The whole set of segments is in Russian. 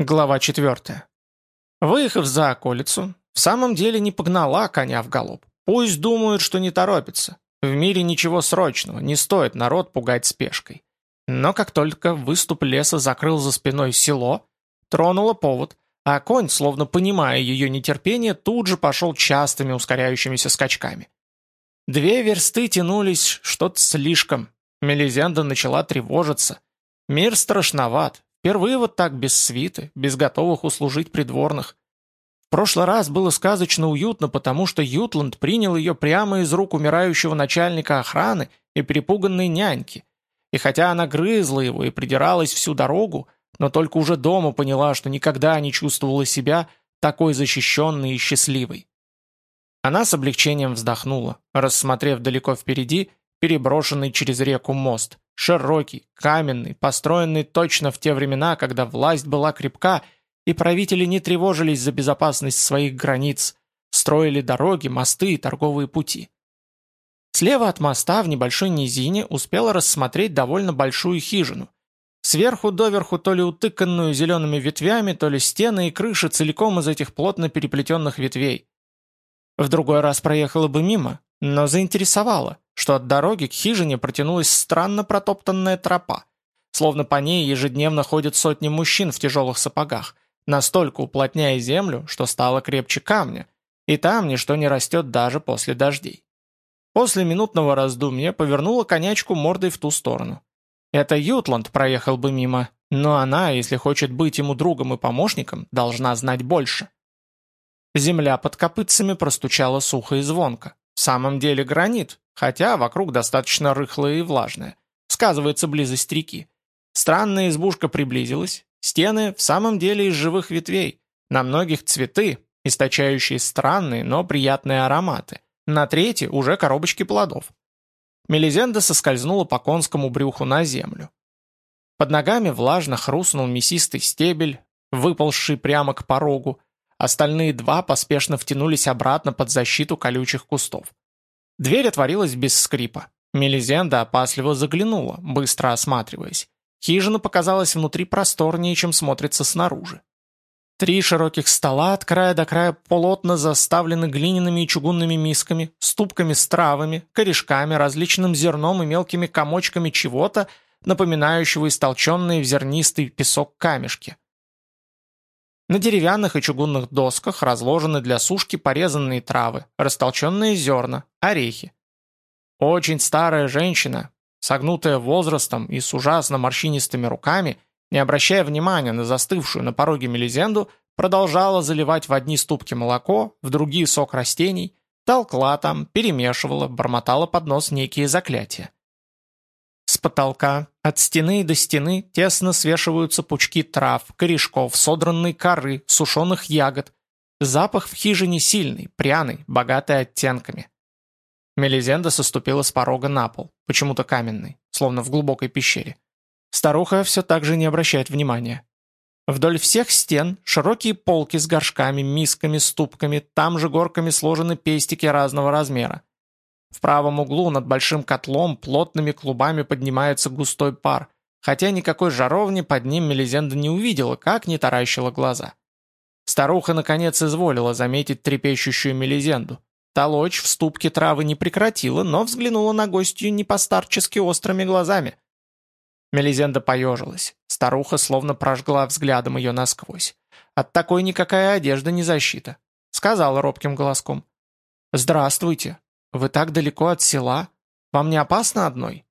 Глава 4. Выехав за околицу, в самом деле не погнала коня в галоп. Пусть думают, что не торопится. В мире ничего срочного, не стоит народ пугать спешкой. Но как только выступ леса закрыл за спиной село, тронула повод, а конь, словно понимая ее нетерпение, тут же пошел частыми ускоряющимися скачками. Две версты тянулись что-то слишком. Мелизенда начала тревожиться. Мир страшноват, Впервые вот так без свиты, без готовых услужить придворных. В прошлый раз было сказочно уютно, потому что Ютланд принял ее прямо из рук умирающего начальника охраны и перепуганной няньки. И хотя она грызла его и придиралась всю дорогу, но только уже дома поняла, что никогда не чувствовала себя такой защищенной и счастливой. Она с облегчением вздохнула, рассмотрев далеко впереди переброшенный через реку мост, широкий, каменный, построенный точно в те времена, когда власть была крепка, и правители не тревожились за безопасность своих границ, строили дороги, мосты и торговые пути. Слева от моста в небольшой низине успела рассмотреть довольно большую хижину. Сверху доверху то ли утыканную зелеными ветвями, то ли стены и крыши целиком из этих плотно переплетенных ветвей. В другой раз проехала бы мимо, но заинтересовала, что от дороги к хижине протянулась странно протоптанная тропа, словно по ней ежедневно ходят сотни мужчин в тяжелых сапогах, настолько уплотняя землю, что стало крепче камня, и там ничто не растет даже после дождей. После минутного раздумья повернула конячку мордой в ту сторону. Это Ютланд проехал бы мимо, но она, если хочет быть ему другом и помощником, должна знать больше. Земля под копытцами простучала сухо и звонко. В самом деле гранит, хотя вокруг достаточно рыхлое и влажное. Сказывается близость реки. Странная избушка приблизилась. Стены в самом деле из живых ветвей. На многих цветы, источающие странные, но приятные ароматы. На третьей уже коробочки плодов. Мелизенда соскользнула по конскому брюху на землю. Под ногами влажно хрустнул мясистый стебель, выползший прямо к порогу, Остальные два поспешно втянулись обратно под защиту колючих кустов. Дверь отворилась без скрипа. Мелизенда опасливо заглянула, быстро осматриваясь. Хижина показалась внутри просторнее, чем смотрится снаружи. Три широких стола от края до края плотно заставлены глиняными и чугунными мисками, ступками с травами, корешками, различным зерном и мелкими комочками чего-то, напоминающего истолченные в зернистый песок камешки. На деревянных и чугунных досках разложены для сушки порезанные травы, растолченные зерна, орехи. Очень старая женщина, согнутая возрастом и с ужасно морщинистыми руками, не обращая внимания на застывшую на пороге мелизенду, продолжала заливать в одни ступки молоко, в другие сок растений, толкла там, перемешивала, бормотала под нос некие заклятия. С потолка, от стены до стены, тесно свешиваются пучки трав, корешков, содранной коры, сушеных ягод. Запах в хижине сильный, пряный, богатый оттенками. Мелизенда соступила с порога на пол, почему-то каменный, словно в глубокой пещере. Старуха все так же не обращает внимания. Вдоль всех стен широкие полки с горшками, мисками, ступками, там же горками сложены пестики разного размера. В правом углу над большим котлом плотными клубами поднимается густой пар, хотя никакой жаровни под ним Мелизенда не увидела, как не таращила глаза. Старуха наконец изволила заметить трепещущую Мелизенду. Толочь в ступке травы не прекратила, но взглянула на гостью непостарчески острыми глазами. Мелизенда поежилась. Старуха словно прожгла взглядом ее насквозь. От такой никакая одежда не защита. Сказала робким голоском. «Здравствуйте. Вы так далеко от села? Вам не опасно одной?»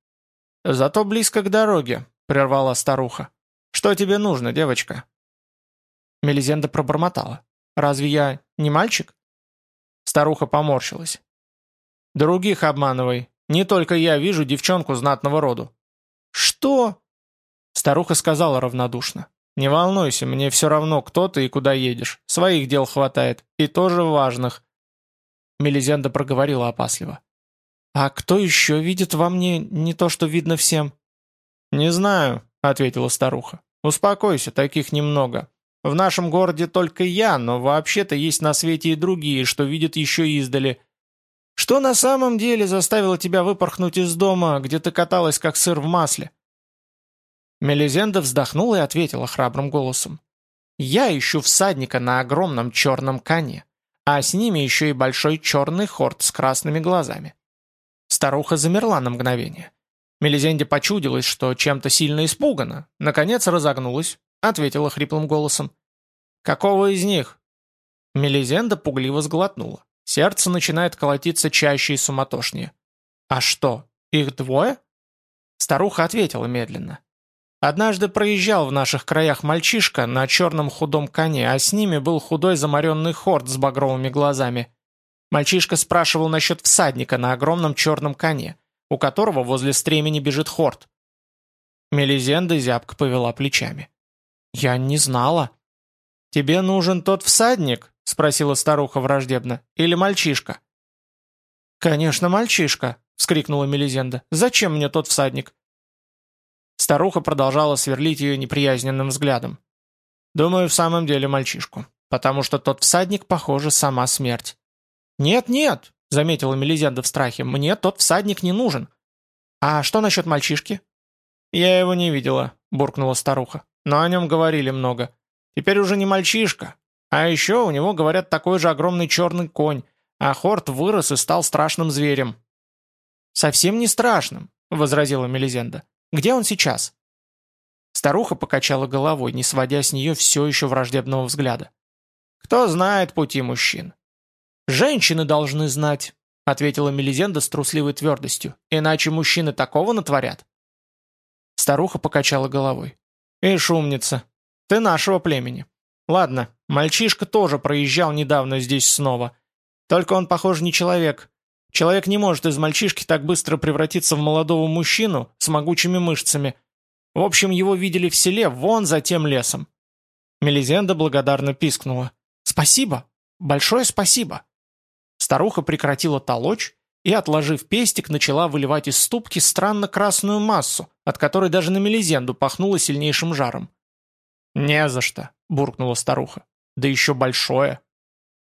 «Зато близко к дороге», — прервала старуха. «Что тебе нужно, девочка?» Мелизенда пробормотала. «Разве я не мальчик?» Старуха поморщилась. «Других обманывай. Не только я вижу девчонку знатного роду». «Что?» Старуха сказала равнодушно. «Не волнуйся, мне все равно, кто ты и куда едешь. Своих дел хватает, и тоже важных. Мелизенда проговорила опасливо. «А кто еще видит во мне не то, что видно всем?» «Не знаю», — ответила старуха. «Успокойся, таких немного. В нашем городе только я, но вообще-то есть на свете и другие, что видят еще издали. Что на самом деле заставило тебя выпорхнуть из дома, где ты каталась, как сыр в масле?» Мелизенда вздохнула и ответила храбрым голосом. Я ищу всадника на огромном черном коне, а с ними еще и большой черный хорт с красными глазами. Старуха замерла на мгновение. Мелизенде почудилось, что чем-то сильно испугана. Наконец разогнулась, ответила хриплым голосом. «Какого из них?» Мелизенда пугливо сглотнула. Сердце начинает колотиться чаще и суматошнее. «А что, их двое?» Старуха ответила медленно. «Однажды проезжал в наших краях мальчишка на черном худом коне, а с ними был худой замаренный хорд с багровыми глазами. Мальчишка спрашивал насчет всадника на огромном черном коне, у которого возле стремени бежит хорд. Мелизенда зябко повела плечами. «Я не знала». «Тебе нужен тот всадник?» — спросила старуха враждебно. «Или мальчишка?» «Конечно, мальчишка», — вскрикнула Мелизенда. «Зачем мне тот всадник?» Старуха продолжала сверлить ее неприязненным взглядом. «Думаю, в самом деле мальчишку, потому что тот всадник, похоже, сама смерть». «Нет-нет», — заметила Мелизенда в страхе, — «мне тот всадник не нужен». «А что насчет мальчишки?» «Я его не видела», — буркнула старуха, — «но о нем говорили много. Теперь уже не мальчишка. А еще у него, говорят, такой же огромный черный конь, а Хорт вырос и стал страшным зверем». «Совсем не страшным», — возразила Мелизенда. «Где он сейчас?» Старуха покачала головой, не сводя с нее все еще враждебного взгляда. «Кто знает пути мужчин? «Женщины должны знать», — ответила Мелизенда с трусливой твердостью, «иначе мужчины такого натворят». Старуха покачала головой. «Ишь, умница, ты нашего племени. Ладно, мальчишка тоже проезжал недавно здесь снова. Только он, похоже, не человек. Человек не может из мальчишки так быстро превратиться в молодого мужчину с могучими мышцами. В общем, его видели в селе, вон за тем лесом». Мелизенда благодарно пискнула. «Спасибо! Большое спасибо!» Старуха прекратила толочь и, отложив пестик, начала выливать из ступки странно красную массу, от которой даже на мелизенду пахнуло сильнейшим жаром. «Не за что», — буркнула старуха. «Да еще большое».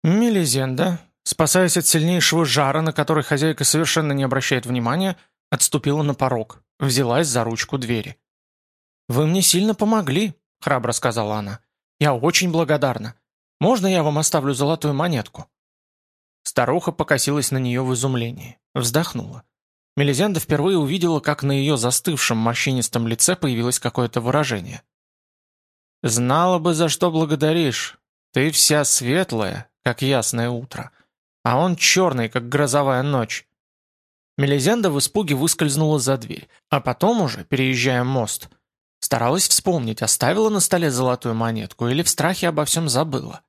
Мелизенда, спасаясь от сильнейшего жара, на который хозяйка совершенно не обращает внимания, отступила на порог, взялась за ручку двери. «Вы мне сильно помогли», — храбро сказала она. «Я очень благодарна. Можно я вам оставлю золотую монетку?» Старуха покосилась на нее в изумлении. Вздохнула. Мелизенда впервые увидела, как на ее застывшем морщинистом лице появилось какое-то выражение. «Знала бы, за что благодаришь. Ты вся светлая, как ясное утро, а он черный, как грозовая ночь». Мелизенда в испуге выскользнула за дверь, а потом уже, переезжая мост, старалась вспомнить, оставила на столе золотую монетку или в страхе обо всем забыла.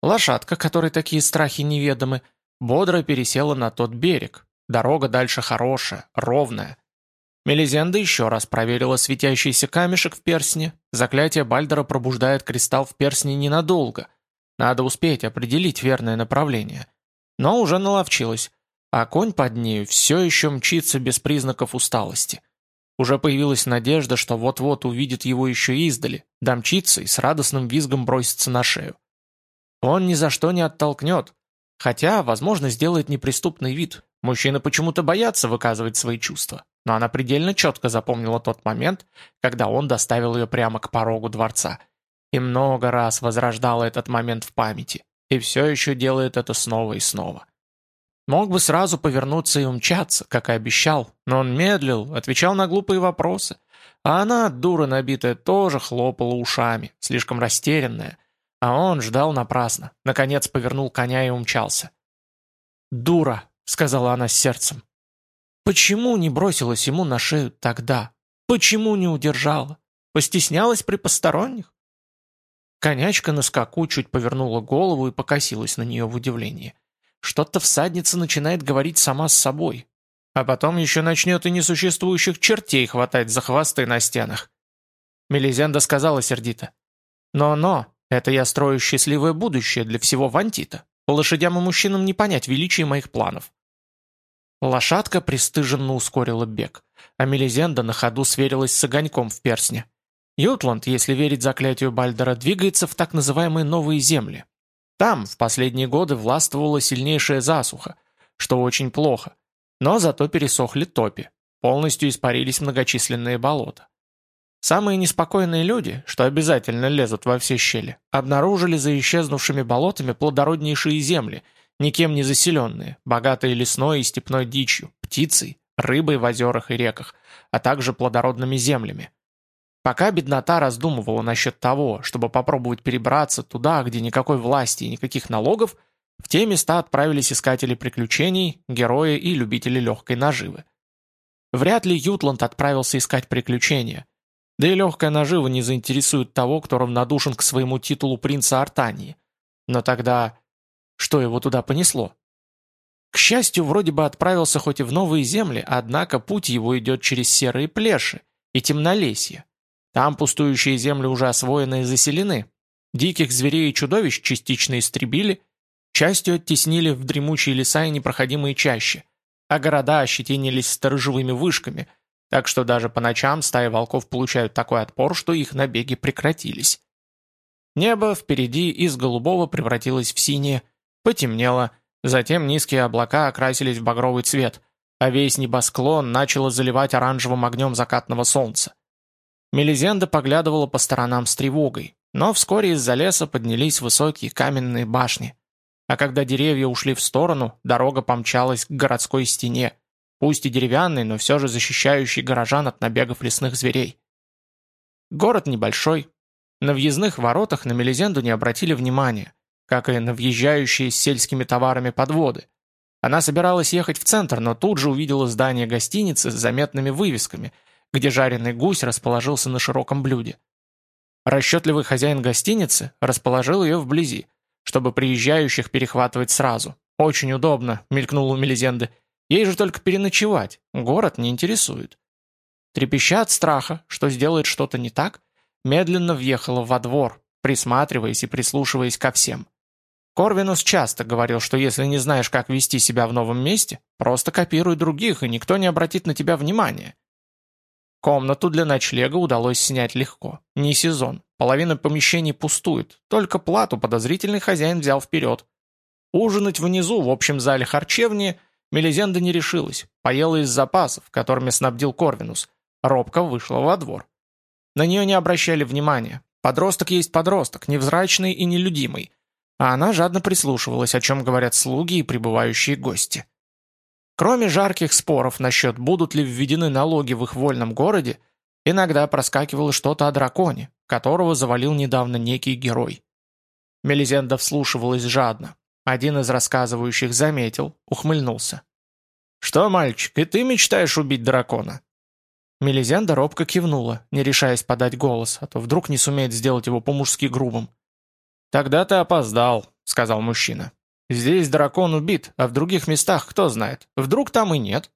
Лошадка, которой такие страхи неведомы, бодро пересела на тот берег. Дорога дальше хорошая, ровная. Мелизенда еще раз проверила светящийся камешек в персне. Заклятие Бальдера пробуждает кристалл в персне ненадолго. Надо успеть определить верное направление. Но уже наловчилась, а конь под нею все еще мчится без признаков усталости. Уже появилась надежда, что вот-вот увидит его еще издали, домчится и с радостным визгом бросится на шею. Он ни за что не оттолкнет. Хотя, возможно, сделает неприступный вид. Мужчины почему-то боятся выказывать свои чувства. Но она предельно четко запомнила тот момент, когда он доставил ее прямо к порогу дворца. И много раз возрождала этот момент в памяти. И все еще делает это снова и снова. Мог бы сразу повернуться и умчаться, как и обещал, но он медлил, отвечал на глупые вопросы. А она, дура набитая, тоже хлопала ушами, слишком растерянная, а он ждал напрасно. Наконец повернул коня и умчался. «Дура», — сказала она с сердцем. «Почему не бросилась ему на шею тогда? Почему не удержала? Постеснялась при посторонних?» Конячка на скаку чуть повернула голову и покосилась на нее в удивлении. Что-то всадница начинает говорить сама с собой. А потом еще начнет и несуществующих чертей хватать за хвосты на стенах. Мелизенда сказала сердито. «Но-но, это я строю счастливое будущее для всего Вантита. По лошадям и мужчинам не понять величие моих планов. Лошадка пристыженно ускорила бег, а Мелизенда на ходу сверилась с огоньком в персне. Ютланд, если верить заклятию Бальдера, двигается в так называемые новые земли. Там в последние годы властвовала сильнейшая засуха, что очень плохо. Но зато пересохли топи, полностью испарились многочисленные болота. Самые неспокойные люди, что обязательно лезут во все щели, обнаружили за исчезнувшими болотами плодороднейшие земли, никем не заселенные, богатые лесной и степной дичью, птицей, рыбой в озерах и реках, а также плодородными землями. Пока беднота раздумывала насчет того, чтобы попробовать перебраться туда, где никакой власти и никаких налогов, в те места отправились искатели приключений, герои и любители легкой наживы. Вряд ли Ютланд отправился искать приключения, да и легкая нажива не заинтересует того, кто равнодушен к своему титулу принца Артании. Но тогда что его туда понесло? К счастью, вроде бы отправился хоть и в новые земли, однако путь его идет через серые плеши и темнолесье. Там пустующие земли уже освоены и заселены. Диких зверей и чудовищ частично истребили, частью оттеснили в дремучие леса и непроходимые чащи, а города ощетинились сторожевыми вышками – так что даже по ночам стаи волков получают такой отпор, что их набеги прекратились. Небо впереди из голубого превратилось в синее, потемнело, затем низкие облака окрасились в багровый цвет, а весь небосклон начало заливать оранжевым огнем закатного солнца. Мелизенда поглядывала по сторонам с тревогой, но вскоре из-за леса поднялись высокие каменные башни. А когда деревья ушли в сторону, дорога помчалась к городской стене, пусть и деревянный, но все же защищающий горожан от набегов лесных зверей. Город небольшой. На въездных воротах на Мелизенду не обратили внимания, как и на въезжающие с сельскими товарами подводы. Она собиралась ехать в центр, но тут же увидела здание гостиницы с заметными вывесками, где жареный гусь расположился на широком блюде. Расчетливый хозяин гостиницы расположил ее вблизи, чтобы приезжающих перехватывать сразу. «Очень удобно», — мелькнула у Мелизенды, — Ей же только переночевать, город не интересует. Трепеща от страха, что сделает что-то не так, медленно въехала во двор, присматриваясь и прислушиваясь ко всем. Корвинус часто говорил, что если не знаешь, как вести себя в новом месте, просто копируй других, и никто не обратит на тебя внимания. Комнату для ночлега удалось снять легко. Не сезон. Половина помещений пустует. Только плату подозрительный хозяин взял вперед. Ужинать внизу, в общем зале харчевни – Мелизенда не решилась, поела из запасов, которыми снабдил Корвинус. Робко вышла во двор. На нее не обращали внимания. Подросток есть подросток, невзрачный и нелюдимый. А она жадно прислушивалась, о чем говорят слуги и прибывающие гости. Кроме жарких споров насчет, будут ли введены налоги в их вольном городе, иногда проскакивало что-то о драконе, которого завалил недавно некий герой. Мелизенда вслушивалась жадно, один из рассказывающих заметил, ухмыльнулся. «Что, мальчик, и ты мечтаешь убить дракона?» Мелизенда робко кивнула, не решаясь подать голос, а то вдруг не сумеет сделать его по-мужски грубым. «Тогда ты опоздал», — сказал мужчина. «Здесь дракон убит, а в других местах кто знает. Вдруг там и нет».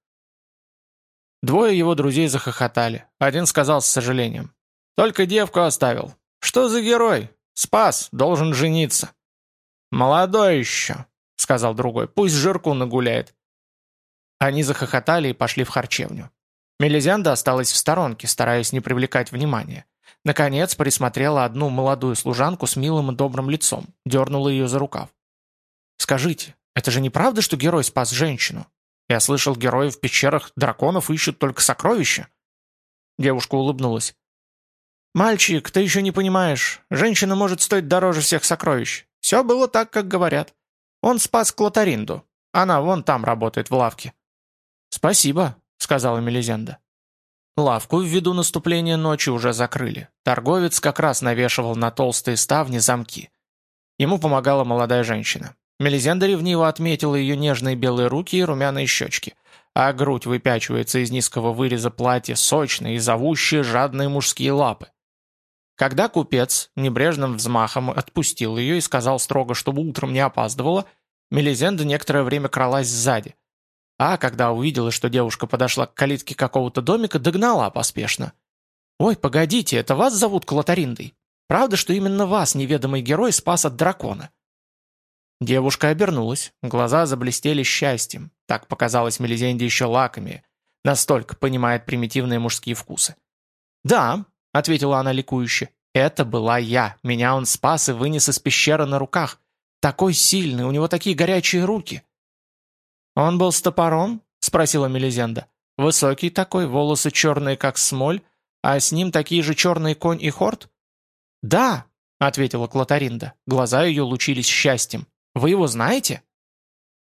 Двое его друзей захохотали. Один сказал с сожалением. «Только девку оставил. Что за герой? Спас, должен жениться». «Молодой еще», — сказал другой, — «пусть жирку нагуляет». Они захохотали и пошли в харчевню. Мелизянда осталась в сторонке, стараясь не привлекать внимания. Наконец присмотрела одну молодую служанку с милым и добрым лицом, дернула ее за рукав. «Скажите, это же неправда, что герой спас женщину? Я слышал, герои в пещерах драконов ищут только сокровища». Девушка улыбнулась. «Мальчик, ты еще не понимаешь. Женщина может стоить дороже всех сокровищ. Все было так, как говорят. Он спас Клотаринду. Она вон там работает в лавке». «Спасибо», — сказала Мелизенда. Лавку ввиду наступления ночи уже закрыли. Торговец как раз навешивал на толстые ставни замки. Ему помогала молодая женщина. Мелизенда ревниво отметила ее нежные белые руки и румяные щечки, а грудь выпячивается из низкого выреза платья сочные и зовущие жадные мужские лапы. Когда купец небрежным взмахом отпустил ее и сказал строго, чтобы утром не опаздывала, Мелизенда некоторое время кралась сзади. А когда увидела, что девушка подошла к калитке какого-то домика, догнала поспешно. «Ой, погодите, это вас зовут Клотариндой? Правда, что именно вас неведомый герой спас от дракона?» Девушка обернулась, глаза заблестели счастьем. Так показалось Мелизенде еще лакомее. Настолько понимает примитивные мужские вкусы. «Да, ответила она ликующе. «Это была я. Меня он спас и вынес из пещеры на руках. Такой сильный, у него такие горячие руки». «Он был с топором?» — спросила Мелизенда. «Высокий такой, волосы черные, как смоль, А с ним такие же черные конь и хорт?» «Да», — ответила Клотаринда. Глаза ее лучились счастьем. «Вы его знаете?»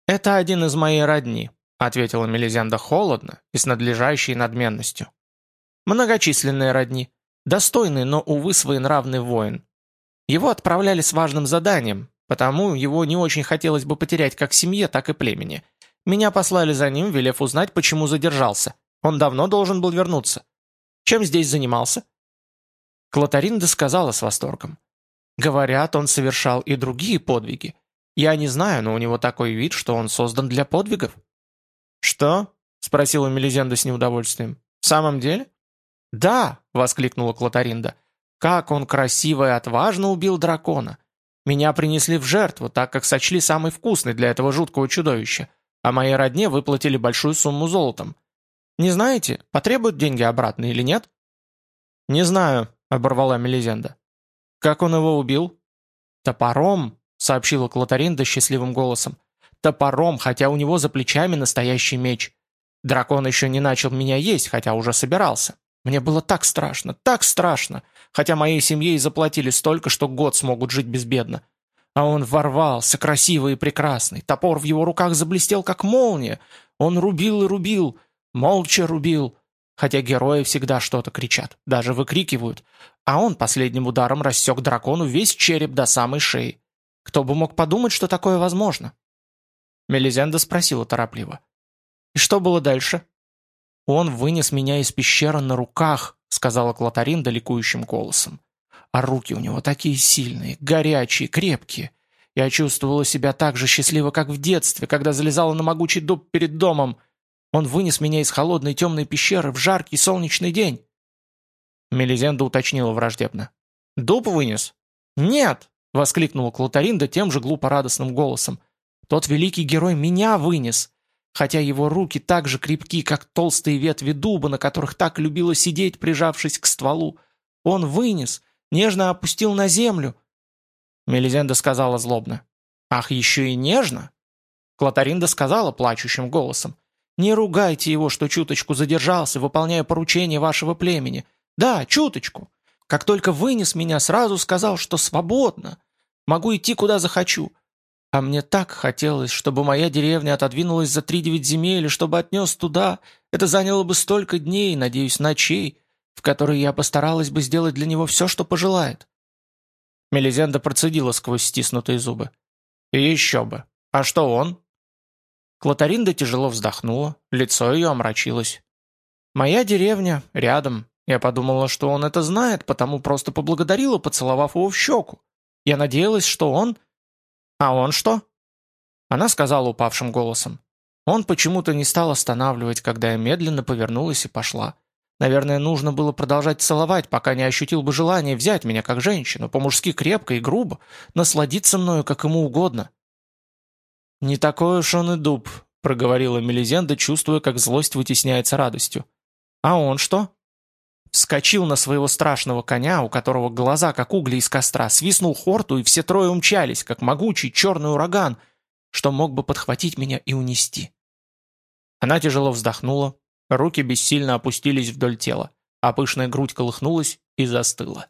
«Это один из моей родни», — ответила Мелизенда холодно и с надлежащей надменностью. «Многочисленные родни. Достойный, но, увы, своенравный воин. Его отправляли с важным заданием, потому его не очень хотелось бы потерять как семье, так и племени. Меня послали за ним, велев узнать, почему задержался. Он давно должен был вернуться. Чем здесь занимался?» Клотаринда сказала с восторгом. «Говорят, он совершал и другие подвиги. Я не знаю, но у него такой вид, что он создан для подвигов». «Что?» — спросила Мелизенда с неудовольствием. «В самом деле?» «Да!» — воскликнула Клотаринда. «Как он красиво и отважно убил дракона! Меня принесли в жертву, так как сочли самый вкусный для этого жуткого чудовища, а моей родне выплатили большую сумму золотом. Не знаете, потребуют деньги обратно или нет?» «Не знаю», — оборвала Мелизенда. «Как он его убил?» «Топором», — сообщила Клотаринда счастливым голосом. «Топором, хотя у него за плечами настоящий меч. Дракон еще не начал меня есть, хотя уже собирался. Мне было так страшно, так страшно, хотя моей семье и заплатили столько, что год смогут жить безбедно. А он ворвался, красивый и прекрасный. Топор в его руках заблестел, как молния. Он рубил и рубил, молча рубил. Хотя герои всегда что-то кричат, даже выкрикивают. А он последним ударом рассек дракону весь череп до самой шеи. Кто бы мог подумать, что такое возможно? Мелизенда спросила торопливо. «И что было дальше?» «Он вынес меня из пещеры на руках», — сказала Клотарин далекующим голосом. «А руки у него такие сильные, горячие, крепкие. Я чувствовала себя так же счастливо, как в детстве, когда залезала на могучий дуб перед домом. Он вынес меня из холодной темной пещеры в жаркий солнечный день». Мелизенда уточнила враждебно. «Дуб вынес?» «Нет!» — воскликнула Клотаринда тем же глупо-радостным голосом. «Тот великий герой меня вынес хотя его руки так же крепки, как толстые ветви дуба, на которых так любила сидеть, прижавшись к стволу. Он вынес, нежно опустил на землю. Мелизенда сказала злобно. «Ах, еще и нежно?» Клотаринда сказала плачущим голосом. «Не ругайте его, что чуточку задержался, выполняя поручение вашего племени. Да, чуточку. Как только вынес меня, сразу сказал, что свободно. Могу идти, куда захочу. А мне так хотелось, чтобы моя деревня отодвинулась за три девять земель, и чтобы отнес туда. Это заняло бы столько дней, надеюсь, ночей, в которые я постаралась бы сделать для него все, что пожелает». Мелизенда процедила сквозь стиснутые зубы. «И еще бы. А что он?» Клотаринда тяжело вздохнула, лицо ее омрачилось. «Моя деревня рядом. Я подумала, что он это знает, потому просто поблагодарила, поцеловав его в щеку. Я надеялась, что он...» «А он что?» Она сказала упавшим голосом. Он почему-то не стал останавливать, когда я медленно повернулась и пошла. Наверное, нужно было продолжать целовать, пока не ощутил бы желание взять меня как женщину, по-мужски крепко и грубо, насладиться мною как ему угодно. «Не такой уж он и дуб», — проговорила Мелизенда, чувствуя, как злость вытесняется радостью. «А он что?» Вскочил на своего страшного коня, у которого глаза, как угли из костра, свистнул хорту, и все трое умчались, как могучий черный ураган, что мог бы подхватить меня и унести. Она тяжело вздохнула, руки бессильно опустились вдоль тела, а пышная грудь колыхнулась и застыла.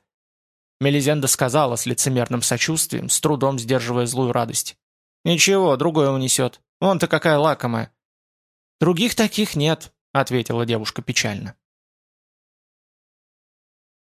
Мелизенда сказала с лицемерным сочувствием, с трудом сдерживая злую радость. «Ничего, другое унесет. Вон-то какая лакомая». «Других таких нет», — ответила девушка печально.